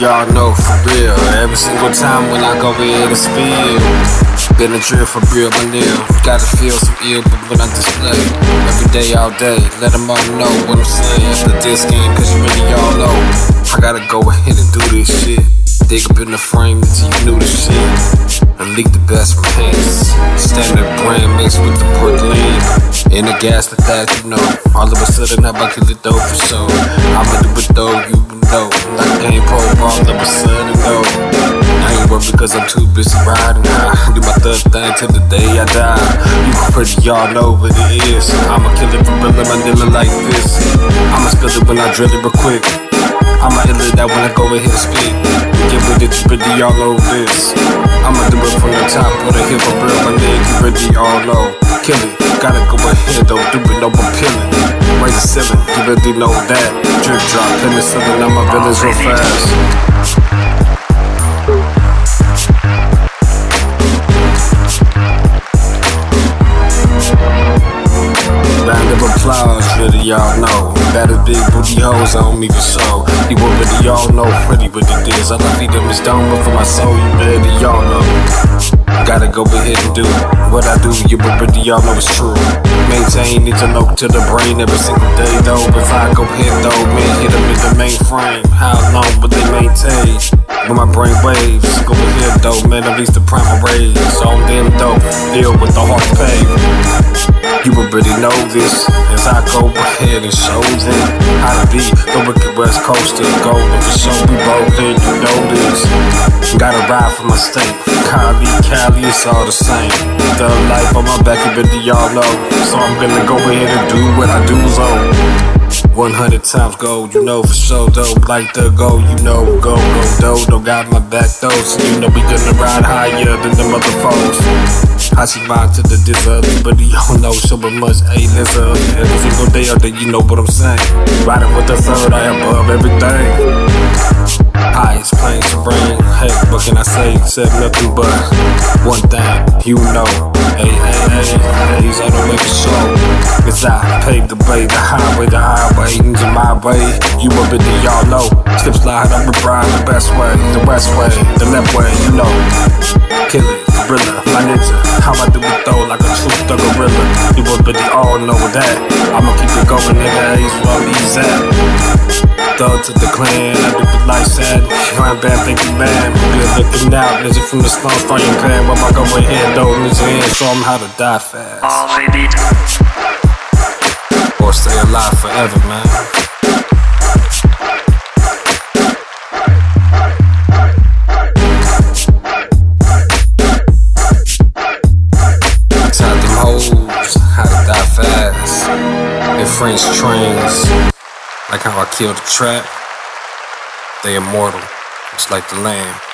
y'all know for real. Every single time when I go in the spill. Been a trip for real, my nigga. Gotta feel some ill, but when I display every day, all day, let them all know what I'm saying. The this game, cause you really all know. I gotta go ahead and do this shit. Dig up in the frame until you knew the shit. And leak the best from Hayes. Standard brand mixed with the Brooklyn. In the gas that, you know. All of a sudden, I'm bucket it though for sure. I'ma do it though, you know. Like game pro, all of a sudden, though. I ain't worried because I'm too busy riding high. Do my third thing till the day I die. You pretty, y'all know what it is. I'ma kill it for real, dealer like this. I'ma spill it when I drill it real quick. I'ma ill it that when I go ahead and spit. Get with it, pretty, y'all know this. I'ma do it from the top of the hill for real, my nigga, pretty, y'all know. Kill it, gotta go ahead, don't do it, no more killing. Raise the ceiling, really know that. Drip drop, penicillin, I'm my villains real fast. Of applause, y'all know. That is big booty hoes for sure. You already y'all know pretty what it is. I don't feed them is done, but for my soul, you better y'all know. Gotta go ahead and do what I do, you already y'all know it's true. Maintain it to low to the brain every single day though. If I go hit though, man, hit them in the mainframe. How long will they maintain? When my brain waves, go ahead though, man, at least the primal rays on them though. Deal with the heart pain. You already know this I go ahead and show them how to be the wicked West Coaster. Golden for sure, we rolling, you know this. Gotta ride for my state. Cali, Cali, it's all the same. The life on my back, you really y'all know. So I'm gonna go ahead and do what I do, so. 100 times gold, you know for sure, though. Like the gold, you know, go, go, got my back, though. So you know we gonna ride higher than the motherfuckers. I see mine to the you don't know so much A-lizard. Every single day out there, you know what I'm saying. Riding with the third eye above everything. Highest plane bring. Hey, what can I say? Said nothing but one thing, you know. Hey, hey, hey, he's for sure. Cause I paved the way, the highway, the highway into my way. You up in the y'all know. Slip slide up the bride, the best way, the west way, the left way, you know. Kill it, gorilla, my ninja. How I do it though, like a true thug gorilla. You up in the all know that. I'ma keep it going, nigga. He's where he's at. Thug to the clan, I do the life sad. Crime bad, thank you, man. Good looking out, nigga from the slums, frying pan. But my go ahead, though, nigga, and show 'em how to die fast. All they need. Or stay alive forever, man. Taught them hoes how to die fast. In French trains, like how I killed the trap. They immortal, just like the land.